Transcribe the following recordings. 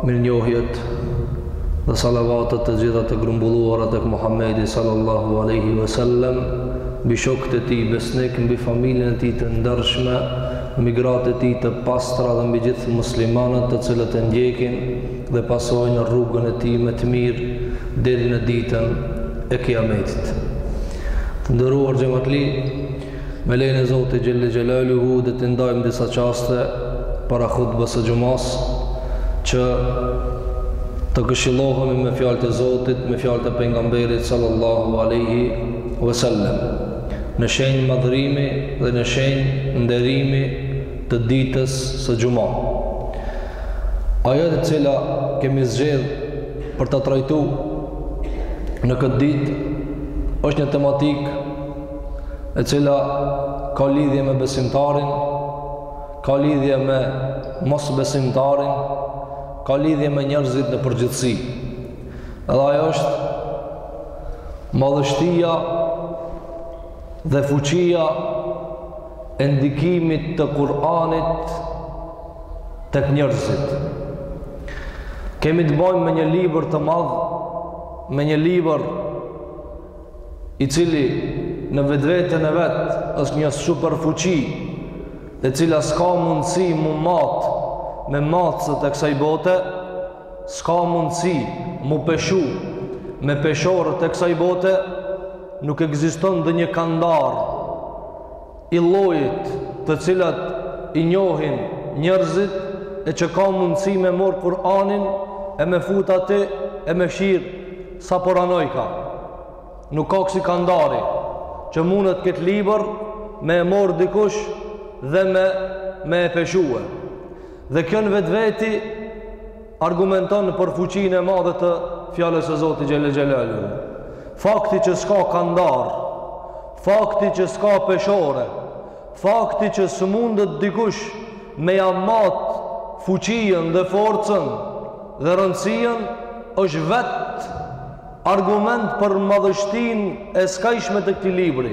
Mirënjohjet dhe salavatet të gjitha të grumbulluara tek Muhamedi sallallahu alejhi ve sellem, mbi shokët e tij besnikë, mbi familjen e tij të ndershme, mbi gratë e tij të pastra dhe mbi gjithë muslimanët të cilët e ndjekin dhe pasojnë rrugën e tij me të mirë deri në Ditën e Kijametit. Të nderuar xhematli, Me lejen e Zotit xhel-le xhelaluhu do t'i ndajmë disa çaste para hutbes së xhumas që të këshillohemi me fjalët e Zotit, me fjalët e pejgamberit sallallahu alejhi ve sellem. Në shenjë madhërimi dhe në shenjë nderimi të ditës së xhuma. Ajo të cilën kemi zgjedh për ta trajtu në këtë ditë është një tematikë e cila ka lidhje me besimtarin, ka lidhje me mosbesimtarin, ka lidhje me njerëzit në përgjithësi. Edhe ajo është madhështia dhe fuqia e ndikimit të Kur'anit tek njerëzit. Kemi të bojmë me një libër të madh, me një libër i cili në vetveten e vet është një superfuqi e cila s'ka mundësi m'u mat me matësit e kësaj bote s'ka mundësi m'u peshu me peshorët e kësaj bote nuk ekziston ndonjë kandar i llojit të cilat i njohin njerëzit e që ka mundësi me marr Kur'anin e me fut aty e me kshyr sa po ranon ka nuk ka kësi kandari që mundet këtë libër me e marr dikush dhe me me e peshue dhe kjo në vetveti Argumenton për fuqinë e madhe të fjalës së Zotit xhel-le xhelaluhu. Fakti që s'ka kandar, fakti që s'ka peshore, fakti që s'mundet dikush me ja mat fuqinë dhe forcën dhe rëndësinë është vetë argument për madhështinë e skajshme të këtij libri.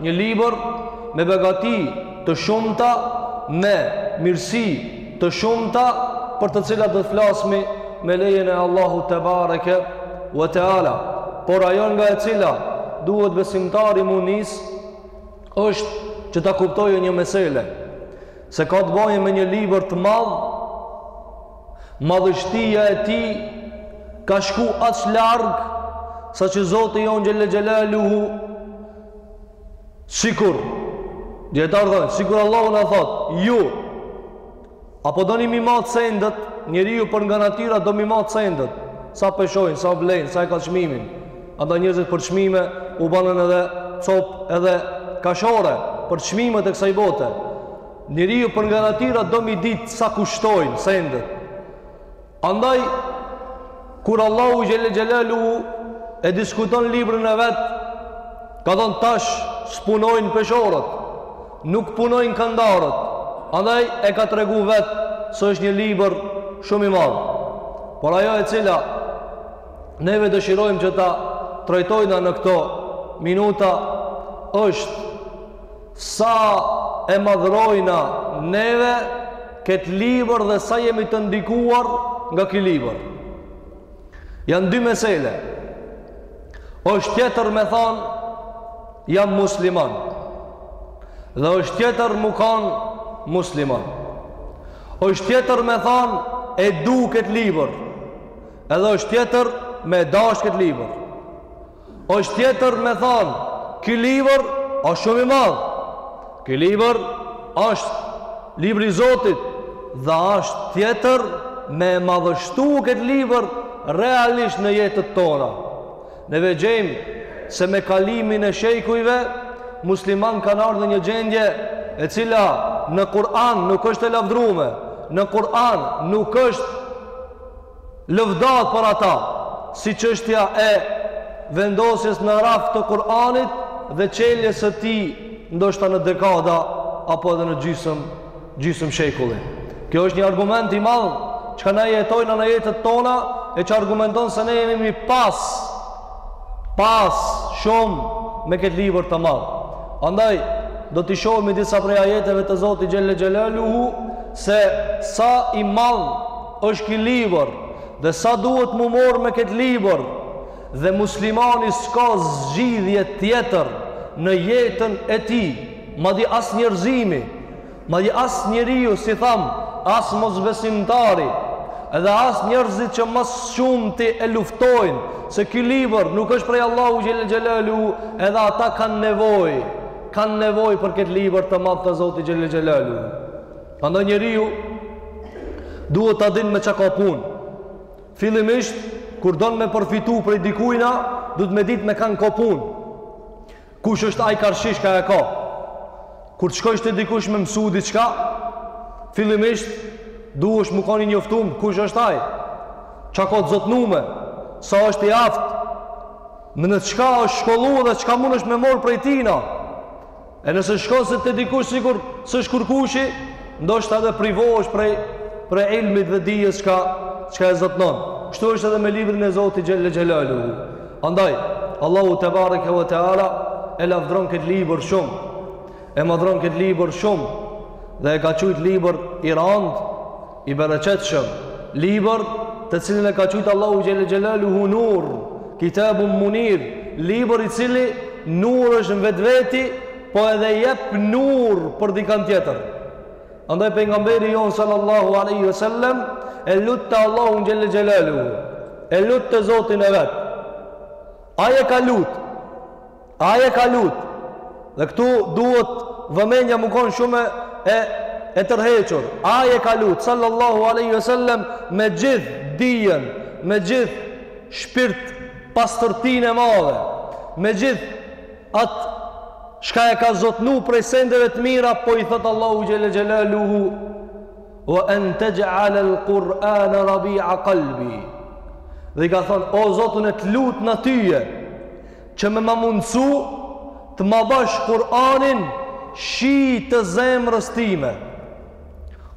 Një libër me begati të shumta, me mirësi të shumta për të cilat do të flasmi me lejen e Allahut tebareke ve teala. Por ajo nga e cila duhet besimtari m'u nis është që ta kuptojë një mesele se ka të bojë me një libër të madh madhështia e tij ka shku aq larg sa që Zoti jonë xhel-le xhelaluhu Sikur dijetarët thonë, sikur Allahu na thotë, ju, apo doni m'i matë sendet, njeriu për nga natyra do m'i matë sendet, sa peshojnë, sa vlejnë, sa e ka çmimin, andaj njerëzit për çmime, u banën edhe copë edhe kashore, për çmimet e kësaj bote, njeriu për nga natyra do m'i ditë sa kushtojnë sendet, Andaj, kur Allahu xhele xhelaluhu e diskuton librin e vet, ka thonë tash s'punojnë peshoret, nuk punojnë kandarët, andaj e ka tregu vetë se është një librë shumë i madh. Por ajo e cila neve dëshirojmë që ta trajtojna në këto minuta është Sa e madhërojna neve këtë libër dhe sa jemi të ndikuar nga ky libër. Janë dy mesele. Është tjetër me thanë jam musliman. Dhe është tjetër me kanë musliman. Është tjetër me thanë e du këtë libër. Edhe është tjetër me e dashtë këtë libër. Është tjetër me thanë, ky libër është shumë i madh. Ky libër është libri i Zotit dhe është tjetër me e madhështu këtë libër realisht në jetët tona. Ne ve gjejmë se me kalimin e shekujve, muslimanët kanë ardhë në një gjendje e cila në Kur'an nuk është e lavdrume, në Kur'an nuk është Lëvdatë për ata, si çështja e vendosjes në raft të Kur'anit dhe çeljes së tij ndoshta në dekada apo edhe në gjysëm gjysëm shekulli. Kjo është një argument i madh çka na jetojna në jetët tona e që argumenton se ne jemi mi pas pas shumë me këtë libër të madh. Andaj do t'i shohim disa prej ajeteve të Zotit xhele xhelaluhu se sa i madh është ky libër dhe sa duhet m'u marrë me këtë libër dhe muslimani s'ka zgjidhje tjetër në jetën e tij madje as njerëzimi madje as njeriu si thamë as mosbesimtari edhe as njerëzit që ma së shumti e luftojnë se ky libër nuk është prej Allahut xhele xhelaluhu edhe ata kanë nevojë kanë nevojë për këtë libër të madh të Zotit xhele xhelaluhu Prandaj njeriu duhet ta din me çka ka punë. Fillimisht kur don me përfitu prej dikujna, duhet me ditë me kanë ka punë. Kush është ai karshi çka e ka. Kur të shkojsh te dikush me mësu diçka, fillimisht duhesh me kon i njoftum kush është ai. Ça ka të zotnume, sa është i aftë, në çka është shkollu dhe çka mundesh me marr prej tina. E nëse shkon ti te dikush sikur s'është kurkushi, ndoshta edhe privohesh prej prej ilmit dhe dijes çka çka e zotnon. Kështu është edhe me librin e Zotit xhelle xhelaluhu. Andaj Allahu tebareke ve teala e lavdron këtë libër shumë. E madhron këtë libër shumë dhe e ka qujt libër i rand I bereqetshëm, libër të cilin e ka qujt Allahu xhelle xhelaluhu nur, kitabun munir, libër i cili nur është në vetveti, po edhe jep nur për dikan tjetër. Andaj pejgamberi jonë sallallahu alaihi wasallam e lutte Allahun xhelle xhelaluhu, e lutte Zotin e vet. Ai e ka lut Ai e ka lut. Dhe këtu duhet vëmendja me konë shumë e, e tërhequr. Ai e ka lut, sallallahu aleyhi ve sellem, me gjithë dijen, me gjithë shpirtpastërtinë e madhe, me gjithë atë çka e ka zotnu prej sendeve të mira, po i thotë Allahut xhelle xhelaluhu, ve en texh'alel Kur'ane rabia kalbi. Dhe i ka thonë, o Zot, unë të lutna tyje, Që me ma mundësu të ma bësh Kur'anin shi të zemrës time.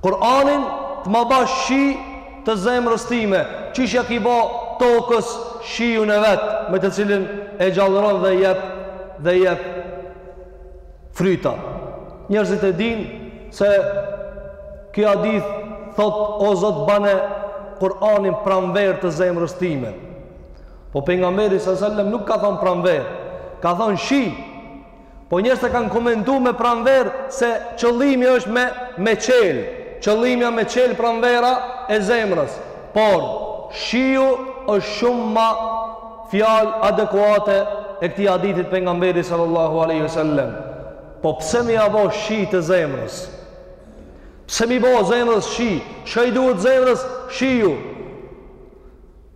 Kur'anin të ma bësh shi të zemrës time. Qysh ia ki ba tokës shiun e vet me të cilin e gjallëron dhe jep dhe jep fryta. Njerëzit e dinë se ky hadith thotë o Zot bane Kur'anin pranverë të zemrës time. Po pejgamberi sallallahu alajhi wasallam nuk ka thanë pranverë, ka thanë shi. Po njerëzit e kanë komentu me pranverë se qëllimi është me me çel. Qëllimi është me çel pranvera e zemrës. Por shiu është shumë ma fjalë adekuate e këtij hadithi t'pejgamberit sallallahu alajhi wasallam. Po pse me ia bo shi të zemrës? Pse me i bo zemrës shi? Çka i duhet zemrës shiu?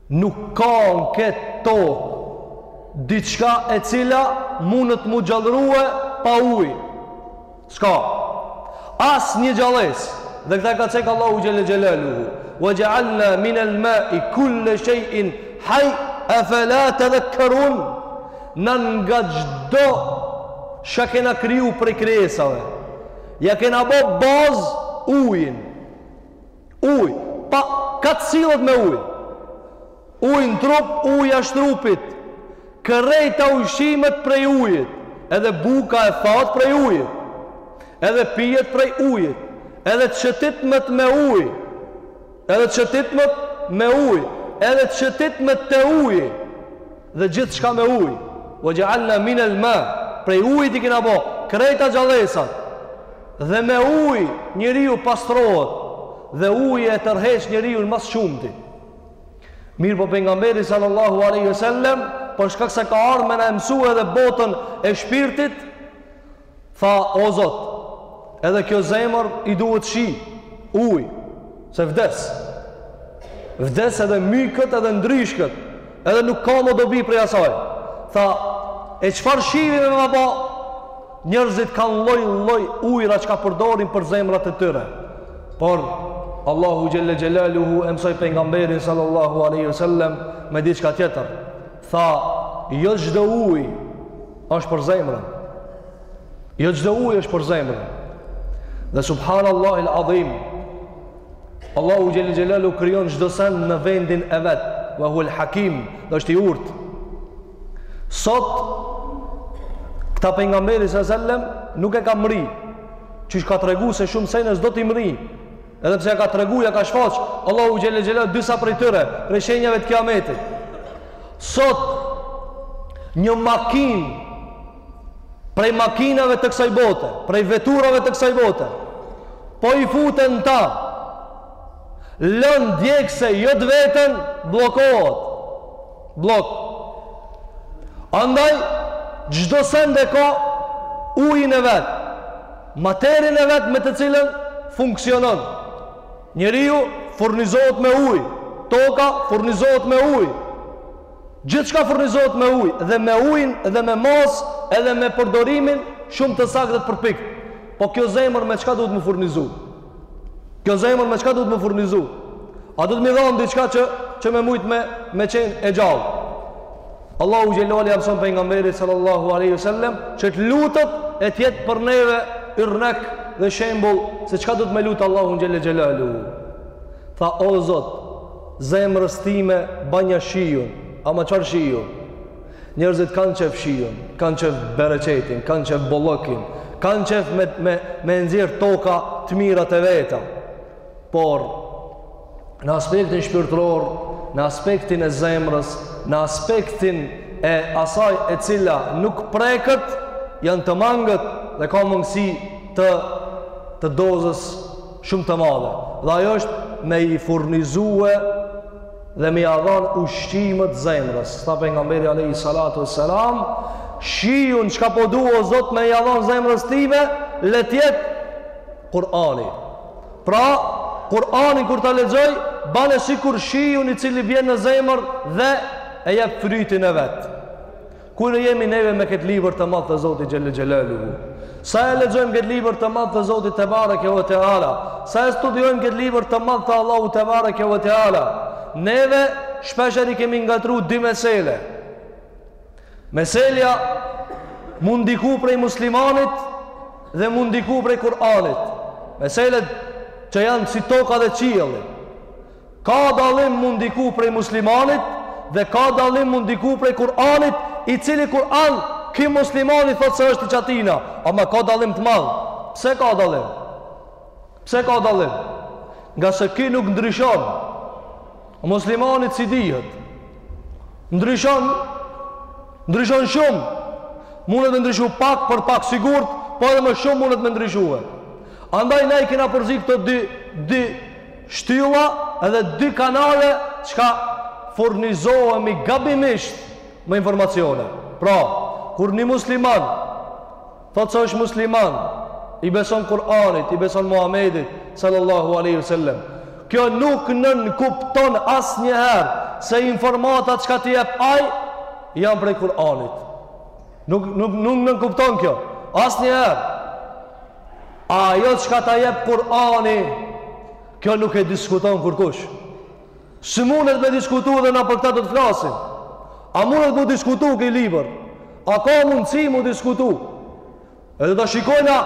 Nuk ka në këtë tokë diçka e cila mundet m'u gjallërue pa ujë. S'ka. As një gjallesë. Dhe këta e ka cek Allahu xhelle xhelaluhu. Ve xhealna minel mai kul-le shejin haj, efela tedhekkerun. Na nga çdo çka kena kriju prej krijesave. Ja kena bo bazë ujin. Ujë, pak a sillet me ujë. Ujë në trup, ujë jashtë trupit. Krejta ushqimet prej ujit. Edhe buka e thatë prej ujit. Edhe pijet prej ujit. Edhe shëtitmet me ujë. Edhe shëtitmet me ujë. Edhe shëtitmet te uji. dhe gjithçka me ujë, wa ja'alna min el ma, prej ujit i kena bo, krejta gjallesat, dhe me ujë njeriu pastrohet, dhe ujë e tërheq njeriun mas shumti. Mirëpo pejgamberi sallallahu aleyhi sallem, për shkak se ka ardhë me na mësu edhe botën e shpirtit, Tha, O Zot, edhe kjo zemër i duhet shi, ujë, se vdes. Vdes edhe myket edhe ndryshket, edhe nuk ka më dobi prej asaj. Tha, e çfarë shiu me marrë? Njerëzit kanë lloj-lloj ujëra çka përdorin për zemrat e tyre. Por, Allahu xhelle xhelaluhu e mësoi pejgamberin sallallahu aleyhi sallem me diçka tjetër. Tha, jo çdo ujë është për zemrën. Jo çdo ujë është për zemrën. Dhe subhanallahil adhim. Allahu xhelle xhelaluhu krijon çdo sen në vendin e vet. Wa huwal hakim, dhe është i urtë. Sot këta pejgamberi sallallahu alajhi wasallam nuk e ka mri. Qysh ka tregu se shumë sene s'do t'i mri. Edhe pse e ka tregu, ja ka shfaq Allahu xhelle xhelalu disa prej tyre, prej shenjave të Kiametit. Sot një makinë prej makinave të kësaj bote, prej veturave të kësaj bote, po i futen ta lëndë djegëse, jo të vetën, bllokohet. Bllok. Andaj, çdo send e ka ujin e vet. Materien e vet me të cilën funksionon. Njeriu furnizohet me ujë, toka furnizohet me ujë. Gjithçka furnizohet me ujë dhe me ujin dhe me masë edhe me përdorimin shumë të saktë dhe të përpiktë. Po kjo zemër me çka duhet m'u furnizu? Kjo zemër me çka duhet me furnizu? A duhet me i dhanë diçka që që me mujt me me qenë e gjallë? Allahu xhelali ja mson pejgamberit sallallahu alaihi wasallam që të lutet e të jetë për neve yrnek dhe shembull se çka duhet me lut Allahu xhele xhelaluhu. Tha o Zot, zemrës time banja shiun, ama çfarë shiu? Njerëzit kanë qef shiun, kanë qef bereqetin, kanë qef bollëkin, kanë qef me, me, me nxjerrë toka të mirat e veta. Por, në aspektin shpirtëror, në aspektin e zemrës, në aspektin e asaj e cila nuk preket, janë të mangët dhe ka mungesë të, të dozës shumë të madhe. Dhe ajo është me i furnizue dhe me ia dhanë ushqimin zemrës, tha pejgamberi alejhi salatu ue selam, shiun çka po du o Zot me ia dhanë zemrës time, le të jetë Kur'ani. Pra, Kur'anin kur ta lexoj, bane sikur shiun i cili vjen në zemër dhe e jep frytin e vet. Ku jemi neve me këtë libër të madh të Zotit xhele xhelaluhu? Sa e lexojmë këtë libër të madh të Zotit tebareke ue teala? Sa e studiojmë këtë libër të madh të Allahut tebareke ue teala? Neve shpesher i kemi ngatrru dy mesele. Meselja me ndigju prej muslimanit dhe me ndigju prej Kur'anit. Mesele që janë si toka dhe qielli. Ka dallim me ndigju prej muslimanit dhe ka dallim me ndigju prej Kur'anit, i cili Kur'an ky muslimani thot se është i qatina, ama ka dallim të madh. Pse ka dallim? Pse ka dallim? Ngase ky nuk ndryshon. Muslimanit s'i dihet. Ndryshon ndryshon shumë. Munet me ndryshu pak për pak sigurt, po edhe më shumë mundet me ndryshue. Andaj na i kena përzi këto dy dy shtylla edhe dy kanale çka furnizohemi gabimisht me informacione. Pra, kur një musliman thotë se është musliman, i beson Kur'anit, i beson Muhamedit sallallahu alaihi wasallam, kjo nuk nënkupton asnjëherë se informatat çka t'i jep ai janë prej Kur'anit. Nuk nuk nuk nënkupton kjo. Asnjëherë. A ajo çka ta jep Kur'ani, këto nuk e diskuton kurkush. S'mundet me diskutu dhe na për këta do të flasim. A munet m'u diskutu ky libër? A ka mundësi m'u diskutu? Edhe do ta shikojna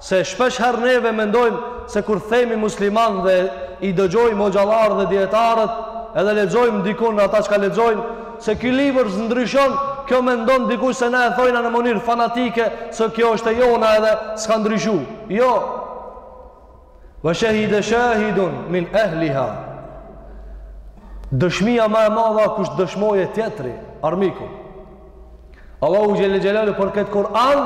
se shpeshher neve mendojmë se kur themi musliman dhe i dëgjojmë hoxhallarët dhe dijetarët edhe lexojmë dikun ata çka lexojmë Se ky libër s'ndryshon kjo mendon dikush se na e thojna në mënyrë fanatike se kjo është e jona edhe s'ka ndryshu jo ve shehide shahidun min ehliha dëshmia ma e madha kush dëshmoje tjetri armiku Allahu Xhel-le Xhelaluhu për këtë Kur'an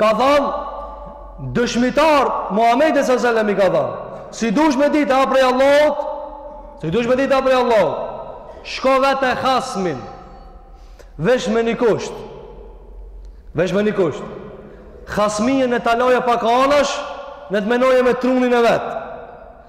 ka thanë dëshmitar Muhammedi s.a.v.s. i ka thanë si dush me dit a prej Allahut si dush me dit a prej Allahut shko vete hasmin vesh me një kusht vesh me një kusht hasmijen e ta lojë pak anash le të menojë me trunin e vet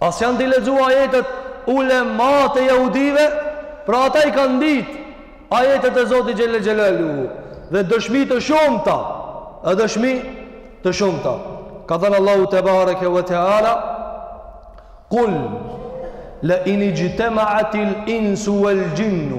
A s'janë tuj lexu ajetet ulemat e jehudive? Pra ata i kanë dit ajetet e Zotit Xhel-le Xhelaluhu dhe dëshmi të shumta. E dëshmi të shumta. Ka thënë Allahu tebareke ve teala, Kul, le inixhtemeatil insu vel xhinnu,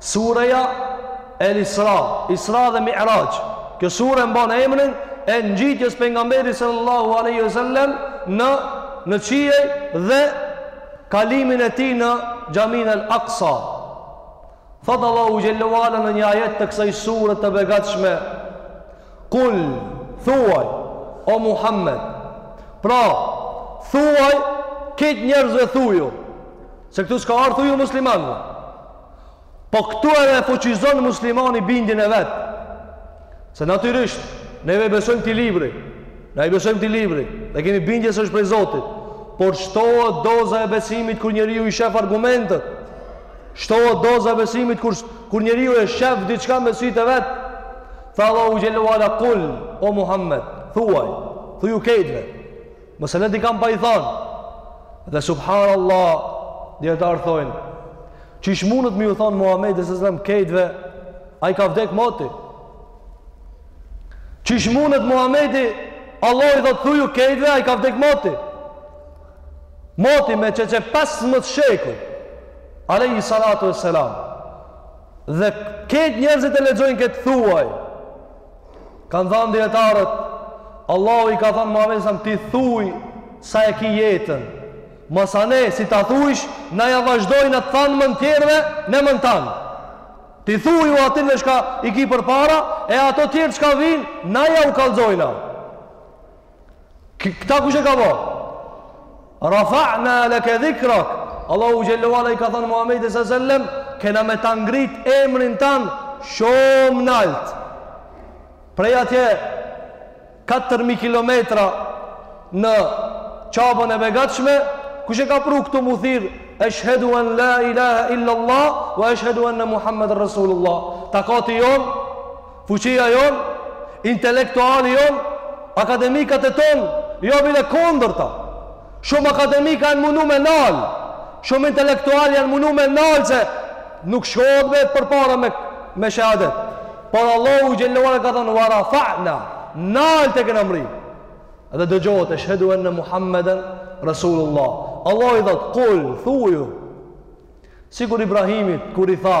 Sureja El Isra, Isra dhe Mi'raj, kjo sure mban emrin e ngjitjes së pejgamberit sallallahu alaihi wasallam në në qiej dhe kalimin e tij në Xhaminë El Aqsa. Tha Allahu xhel-le ve ala në një ajet të kësaj sure të begatshme, Kul thuaj o Muhammed. Pra, thuaj krejt njerëzve thuju, se këtu s'ka ardh thuju muslimanëve. Po këtu edhe e forcizon muslimani bindjen e vet. Se natyrisht neve i besojmë këtij libri. Na i besojmë këtij libri, dhe kemi bindje se është prej Zotit. Por shtohet doza e besimit kur njeriu i shef argumentet. Shtohet doza e besimit kur kur njeriu e shef diçka me sytë e vet. Tha Allahu xhel-le ve ala kul o Muhammed, thuaj, thuju krejtve. Meselen t'i kam pa i thanë, dhe subhanallah, dijetarët thojnë, qysh munet me ju thanë Muhammedi s.a.v.s. krejtve, ai ka vdek moti. Qysh munet Muhammedi, Allah i thotë thuju krejtve, ai ka vdek moti. Moti qe qe 15 shekuj, alejhi salatu ve selam, dhe krejt njerëzit e lexojnë këtë thuaj, Kanë thënë dijetarët, Allahu i ka thënë Muhamedit s.a.v.s. ti thuj sa e ki jetën. Masanej si ta thujsh, ta ja vazhdojnë atë thanë në emën tjerëve, në emën tan. Ti thuju atyne çka i ki përpara, e ata tjerë çka vijnë, na ja u kallzojna. Këta kush e ka bo? Rafa'na leke dhikrak. Allahu xhelle ve ala i ka thanë Muhammedit s.a.v.s., kena me ta ngrit emrin tan shumë nalt. Prej atje, 4.000 kilometra në Qabën e begatshme, kush e ka pru këtu mu thirr, eshhedu en la ilaha illallah, wa eshhedu enne Muhammeden Rasulullah. Takati jonë, Fuqia jonë, intelektuali jonë, akademikat e tonë, jo bile kundërta. Shumë akademika janë munu me nalë, shumë intelektualë janë munu me nalë se nuk shkohet më përpara me, me shahadet. Por Allahu xhelle ve ala ka thanë, wa rafa'na, nalt ta kena ngri. Edhe dëgjohet eshhedu enne Muhammeden Rasulullah. Allahu i thotë, kul, thuju, sikur Ibrahimit, kur i tha,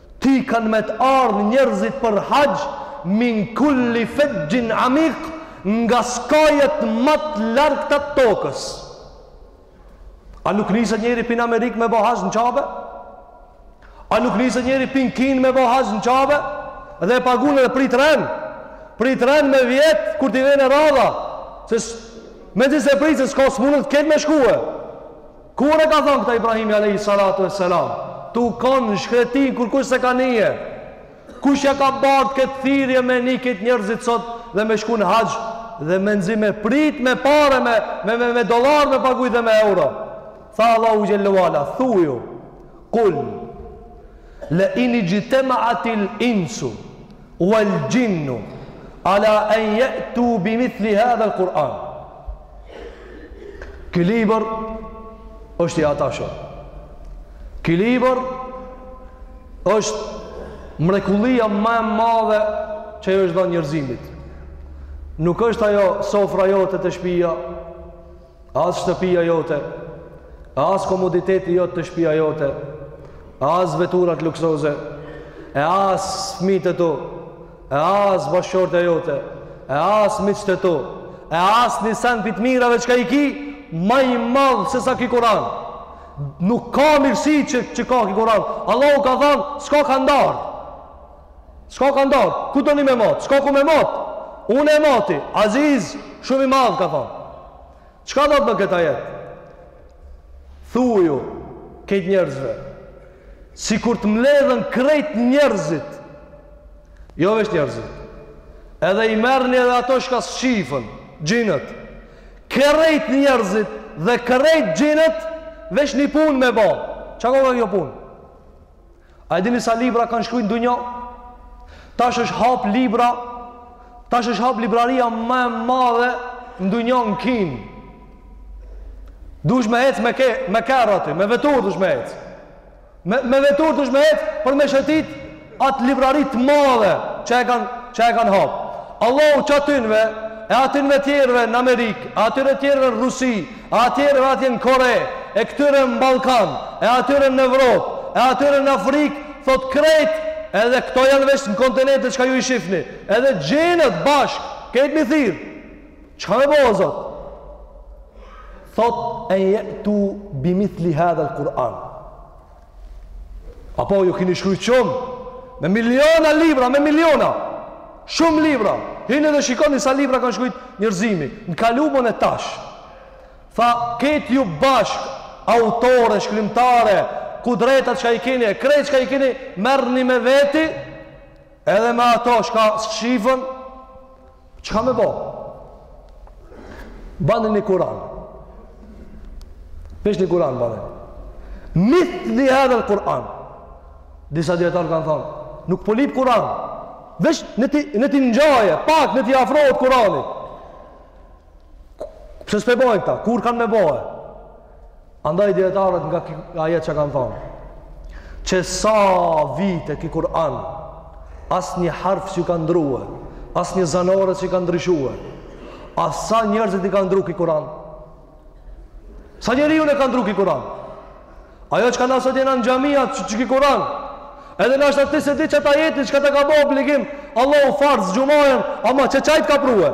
Ty kanë me të ardhë njerëzit për haxh min kulli fexhin amik nga skajet ma të largëta të tokës. A nuk niset njeri pi n'Amerikë me bo haxh në Qabe? A nuk niset njeri pi n'Kinë me bo haxh në Qabe? Dhe e pagun edhe prit ren. Prit ren me vjet kur t'i vjen radha. Se me gjithë se prit se s'ka s'munet ketë me shkue. Kur e ka thonë këta Ibrahimi alejhi salatu vesselam? Tu kon në shkretin kurkush s'e ka nije. Kush ja ka bartë këtë thirje me ni këta njerëzit sot dhe me shku në haxh dhe menzi me prit me pare me, me, me, me dollar me paguj dhe me euro. Tha Allahu xhelle ve ala, thuju, kul, le inixhtemeatil insu, Wal jinnu ala an ya'tu bi mithli hadha al Quran. Ky libër është i hatashëm. Ky libër është mrekullia më e madhe që iu është dhanë njerëzimit. Nuk është ajo sofra jote te shpia, As shtëpia jote, as komoditeti jot te shpia jote, as veturat luksoze, e as fëmijët e tu, e as bashkëshortja jote, e as miqtë e tu, e asni sen pi të mirave çka i ki, ma i madh sesa ky Kuran. Nuk ka mirësi që, që ka ky Kuran. Allahu ka thanë, s'ka kandar. S'ka kandar, ku doni me matë, s'ka ku me matë, unë e mati, aziz, shumë i madh, ka thonë. Çka thotë në kët ajet? Thuju, krejt njerëzve, sikur të mbledhen krejt njerëzit, jo veç njerëzit, edhe i merrni dhe ato çka s'shifen, xhinët, krejt njerëzit dhe krejt xhinët, veç një punë me bo. Ça ka, ka kjo punë? A e dini sa libra kanë shkrujt n'dunja? Tash është hap libra, tash është hap libraria ma e madhe n'dunja në Kinë. Dush me ec me ke, me kerr aty, me veturë dush me ec. Me me veturë dush me ec për me shëtit atë librari të madhe që e kanë që e kanë hap. Allahu qatynve e atynve tjerëve në Amerikë, atyre tjerëve në Rusi, E atyre atje në Kore, e këtyre në Ballkan, e atyre në Evropë, e atyre në Afrikë, thotë krejt, edhe këto janë veç në kontinente çka ju i shifni, edhe xhinët bashkë, krejt me i thirr, çka me bo, Zot? Thotë, en je'tu bimithli hadhel Kur'an. Apo ju kini shkrujt shumë, me miliona libra, me miliona, shumë libra, hini dhe shikoni sa libra kanë shkrujt njërzimi, në t'kalumen e tash. Tha, krejt ju bashkë, autorë, shkrimtarë, kudretat çka i keni, e krejt çka i keni, merrni me veti, edhe me ato çka s'shifen, Çka me bo? Bani një kuran. Veç një kuran, bani. Mithli hadhel kuran. Disa dijetarë kanë thonë, nuk po lyp kuran. Veç le t'i ngjajë, pak le t'i afrohet kuranit. Pse s'pe bojnë këta? Kur kanë me bo? Andaj dijetarët nga ajeti çka kanë thonë, qe sa vite ky Kur'an, as një harf s'ju ka ndrrue, as një zanore s'ju ka ndryshue, a sa njerëzit i ka ndrru ky Kur'an? Sa njeriun e ka ndrru ky Kur'an? Ajo çka na shtjen në xhamia është ky Kur'an, edhe nashta ti s'e di qat ajetin, çka ta ka bo obligim, Allahu farz xhumajën, ama qe qaj t'ka prue?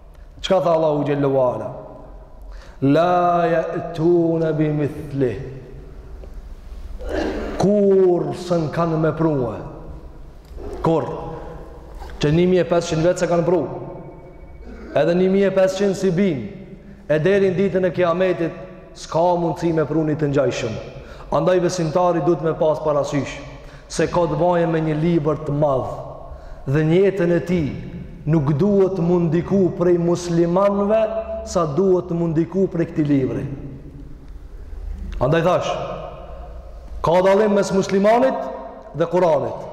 Çka tha Allahu Xhel-le ve Ala? La je'tune bimithlih. Kurr s'kanë me prue. Kurr. Qe 1500 vjet s'e kanë pru. Edhe 1500 s'e bijnë. E deri n'ditën e kiametit, S'ka mundësi me pru një të ngjajshëm. Andaj besimtari duhet me pas parasysh se ka të bajë me një libër të madh dhe n'jetën e tij nuk duhet m'u ndiku prej muslimanve sa duhet m'u ndiku prej këtij libri. Andaj thash, ka dallim mes muslimanit dhe kuranit.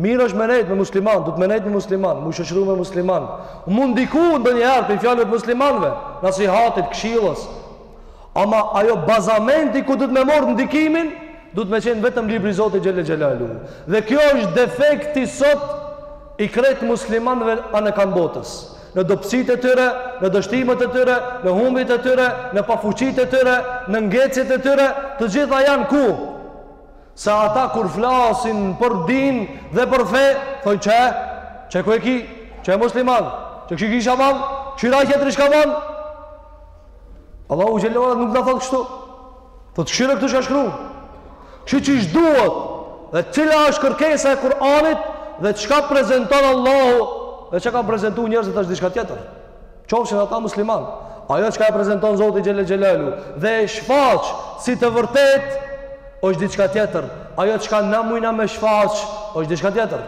Mirë është me nejt me musliman, duhet me nejt me musliman, m'u shoqëru me musliman. M'u ndiku ndonjëherë prej fjalëve të muslimanve, nasihatit, këshillës. Ama ajo bazamenti ku duhet me marrë ndikimin, duhet me qenë vetëm libri i Zotit Xhel-le Xhelaluhu. Dhe kjo është defekti sot i krejt muslimanve anekanë botës. Në dobësitë e tyre, në dështimet e tyre, në humbjet e tyre, në pafuqitë e tyre, në ngecjet e tyre, të gjitha janë ku? Se ata kur flasin për din dhe për fe, thojn qe, qe ku e ki, qe musliman, qe kështu ksi shka ban, kshire tjetri shka ban. Allahu xhel xhelalu nuk na thotë kështu. Thotë kshire këtu shka shkru. Kshire qysh duhet, dhe cila është kërkesa e Kur'anit, dhe çka prezenton Allahu, dhe çka kanë prezentu njerëzit është diçka tjetër. Qofshin ata musliman. Ajo çka e prezenton Zoti xhel xhelalu dhe e shfaq si të vërtetë është diçka tjetër. Ajo çka na mujna me shfaq është diçka tjetër.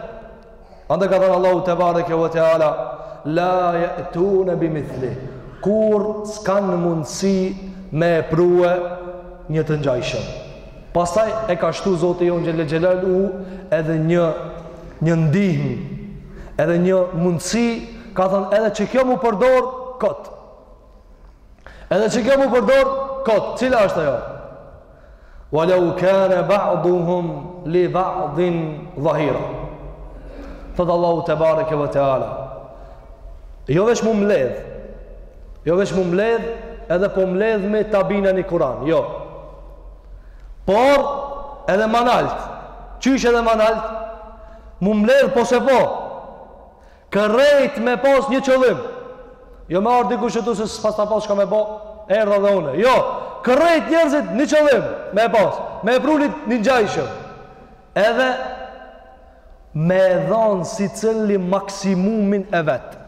Andaj ka thanë Allahu te bareke ve teala la yatuna bi mithli. Kurrë s'kan mundësi me e prue një të ngjajshëm. Pastaj e ka shtu Zoti jon xhel xhelalu edhe një një ndihmë edhe një mundësi Ka thonë edhe që kjo mu përdor kot. Edhe që kjo mu përdor kot. Cila është ajo? Walau kana ba'duhum li ba'din dhahira. Thot Allahu te bareke ve teala. Jo veç mu mbledh. Jo veç mu mbledh, edhe po mbledhmi ta bina një Kur'an. Jo. Por edhe ma nalt. Qysh edhe ma nalt? Mu mbledh po se po. Krejt me pas një qëllim. Jo me ardhë dikush qetu se s'pasta pas çka me bo, erdha dhe une. Jo, krejt njerëzit një qëllim me pas, me e pru një t'ngjajshëm. Edhe me e dhanë sicili maksimumin e vet.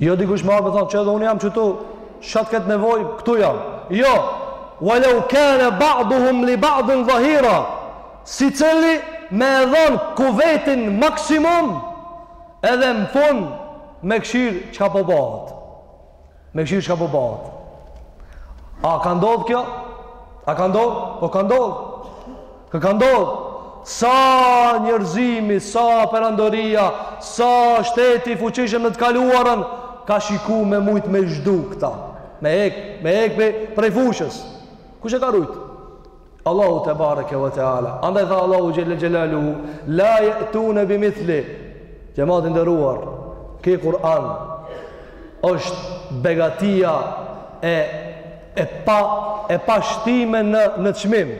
Jo dikush me ardhë me thanë që edhe unë jam qetu, çat ket nevoj, këtu jam. Jo, walau kana ba'duhum li ba'din dhahira, Sicili me e dhon kuvetin maksimum edhe në fund me këshir çka po bahet. Me këshir çka po bahet. A ka ndodhë kjo? A ka ndodhë? Po ka ndodhë. A ka ndodhë? Sa njerëzimi, sa perandori, sa shtet i fuqishëm në të kaluarën, ka shiku me mujtë me zhdu këta. Me e hek, me e hek prej fushës. Kush e ka rujtë? Allahu te bareke ve teala. Andaj tha Allahu xhelle xhelaluhu, la yatuna bi mithli. Xhemat i nderuar, ky Kur'an është begatia e e pa e pashtime në çmim.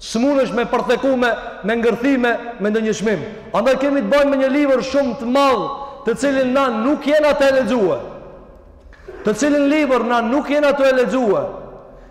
S'mundesh me përtheku me e ngërthy me ndonjë çmim. Andaj kemi të bëjmë me një libër shumë të madh, të cilin na nuk jena tu e lexu. Të cilin libër na nuk jena tu e lexu.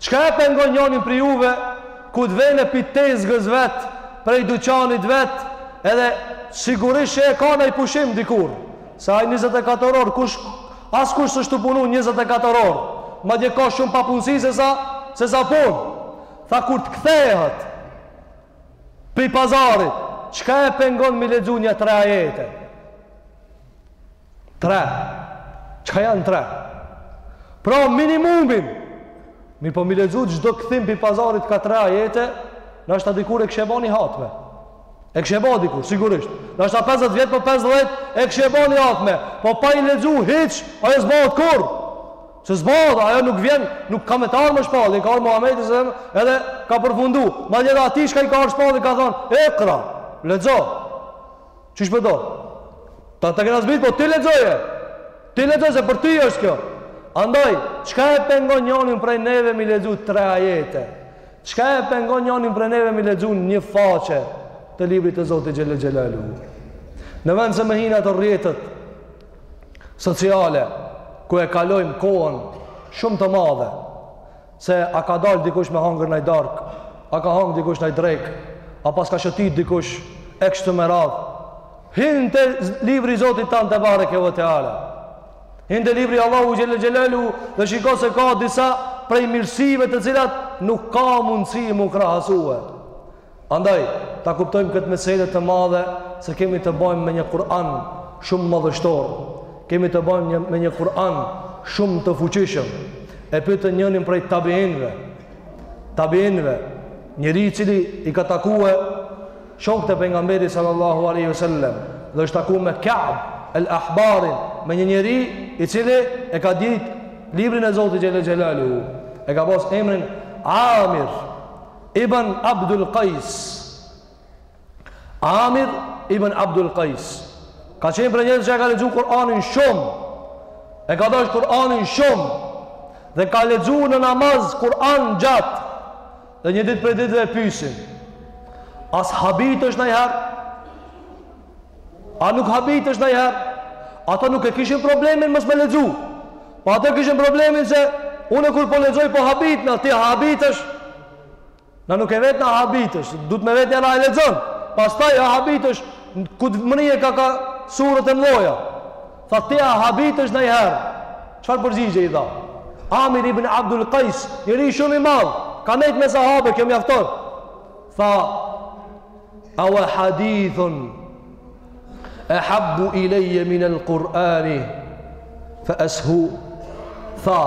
Çka e pengon njonin prej juve kur të vjen pi tezgës vet, prej dyqanit vet, edhe sigurisht që e ka naj pushim dikur, se aj 24 orë, kush, askush s'është tu punu 24 orë, madje ka shumë papunësi se sa, se sa punë. Tha kur të kthehet prej pazarit, çka e pengon mi lexu nja tre ajete? Tre. Çka janë tre? Pra minimumin. Mi po mi lexu çdo kthim pi pazarit ka tre ajete, nashta dikur e kishe bo një hatme. E kishe bo dikur, sigurisht. Nashta 50 vjet, po 50 vjet e kishe bo një hatme. Po pa i lexu hiç, ajo s'bohet kurrë. Se s'bohet, ajo nuk vjen, nuk ka me t'ardhë më shpallje, ka ardhë Muhamedit, edhe ka përfundu. Madje edhe atij çka i ka ardhë shpallje, ka thonë, ikra, lexo. Qysh po do? Ta, ta kena zbrit, po ti lexoje. Ti lexoje se për ty është kjo. Andaj, çka e pengon njonin prej neve mi lexu tre ajete? Çka e pengon njonin prej neve mi lexu një faqe të librit të Zotit Xhelle Xhelaluhu? Në vend se me hi n'ato rrjetet sociale ku e kalojmë kohën shumë të madhe. Se a ka dalë dikush me hangër naj darkë, a ka hangër dikush naj drekë, a paska shëtitë dikush, e kështu me radhë. Hin te libri i Zotit tanë tebareke ve teala. Hin te libri i Allahut Xhelle Xhelaluhu dhe shiko se ka disa prej mirësive të cilat nuk ka mundësi mu krahasue. Andaj, ta kuptojmë këtë mesele të madhe se kemi të bojmë me një Kur'an shumë madhështor. Kemi të bojmë me një Kur'an shumë të fuqishëm. E pytën njënin prej tabiinëve, tabiinëve, njeri i cili i ka takue shokët e pejgamberit sallallahu alaihi wasallam dhe është taku me Ka'b el Ahbarin, me një njeri i cili e ka ditë librin e Zotit xhelle xhelaluhu. E ka pas emrin Amir. Ibn Abdul Qais, Amir ibn Abdul Qais, ka qenë prej njerëzve që e ka lexu Kur'anin shumë. E ka dashtë Kur'anin shumë dhe ka lexu në namaz Kur'an gjatë. Dhe një ditë prej ditëve e pysin. A s'habitesh najherë A nuk habitesh najherë? Ata nuk e kishin problemin mos me lexu. Po ata e kishin problemin se unë kur po lexoj po habitna, ti a habitesh. Na nuk e vetim a habitesh. Duhet me vetë njëherë a e lexon. Pastaj a habitesh. Kur të mrrinë ka, ka suret e mdhoja. Tha ti a habitesh najherë. Çfarë përgjigje i dha? Amir ibn Abdul Qajs, njeri shumë i madhë, ka nejtë me sahabe, kjo mjafton. Tha, Awa hadithun ehabbu ileje min el Kur'ani fe eshu tha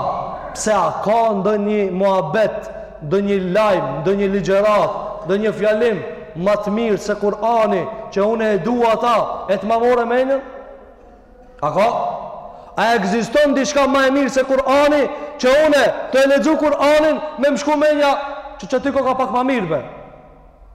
pse a ka ndonjë muhabet ndonjë lajm ndonjë ligjëratë ndonjë fjalim ma të mirë se Kur'ani që unë e du ta e të ma more menjen a ka a ekziston diçka ma e mirë se Kur'ani që unë tu e lexu Kur'anin me më shku menja që qaty koka pak ma mirë be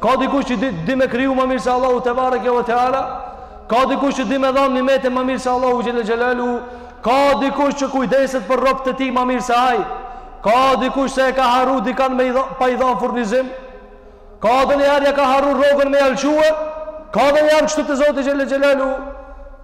Ka dikush që di, di me kriju ma mirë se Allahu tebareke ve teala? Ka dikush që di me dhanë nimete ma mirë se Allahu xhele xhelaluhu? Ka dikush që kujdeset për robt e tij ma mirë se ai? Ka dikush se e ka harru dikan me i dha, pa i dhanë furnizim? Ka ndonjëherë ja ka harru rrogën me ja lshue? Ka ndonjëherë kështu te Zoti xhele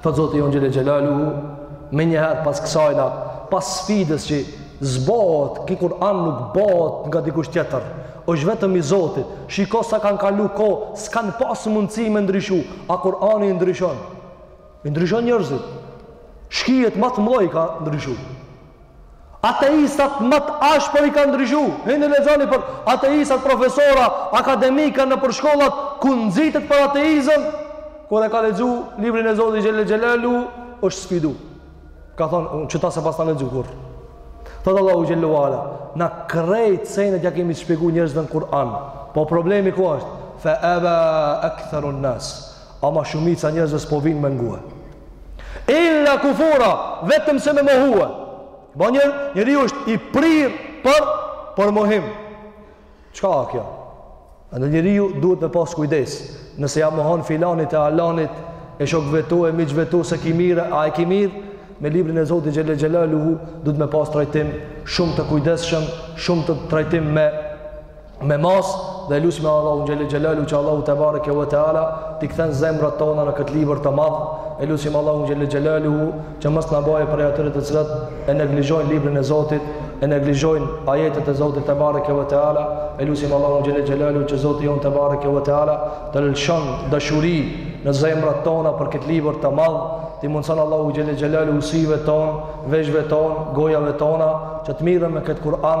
Thotë Zoti jonë xhele xhelaluhu, menjëherë pas kësajna, pas sfidës që s'bohet, ky Kur'an nuk bohet nga dikush tjetër, është vetëm i Zotit, shiko sa kanë kalu kohë, s'kanë pas mundësi me ndryshu, a Kur'ani i ndryshon, i ndryshon njerëzit, shkijet ma të mdhaj ka ndryshu, Ateistat ma të ashpër i ka ndryshu. Hini lexoni për ateistat profesora, akademika nëpër shkollat ku nxitet për ateizëm, kur e ka lexu librin e Zotit xhele xhelaluhu, është sfidu. Ka thonë, unë qëta s'e pasna lexu kurrë. Thotë Allahu xhele ve ala, na krejt senet ja kemi shpjegu njerëzve në Kur'an. Po problemi ku është? Fe eba ektherun nas. Ama shumica njerëzve s'po vijnë me ngue. Illa kufura, vetëm se me mohue. Ba njer, njeri është i prirë për, për mohim. Çka a kjo? Edhe njeriu duhet me pas kujdes. Nëse ja mohon filanit e alanit, e shokve tu, e miqve tu, s'e ki mirë, a e ki mirë, me librin e Zotit xhele xhelaluhu, duhet me pas trajtim shumë të kujdeshëm, shumë të trajtim me me masë dhe lusim Allahun xhele xhelaluhu që Allahu tebareke ve teala t'i kthen zemrat tona në këtë libër të madh e lusim Allahun xhele xhelaluhu që mos na bajë prej atyre të cilët e neglijojnë librin e Zotit e neglijojnë ajetet e Zotit tebareke ve teala e lusim Allahun xhele xhelaluhu që Zoti jonë tebareke ve teala të lëshon dashuri në zemrat tona për këtë libër të madh t'i mundëson Allahu xhele xhelaluhu syve tonë, veshve tonë, gojave tona, që të mirren me këtë Kur'an,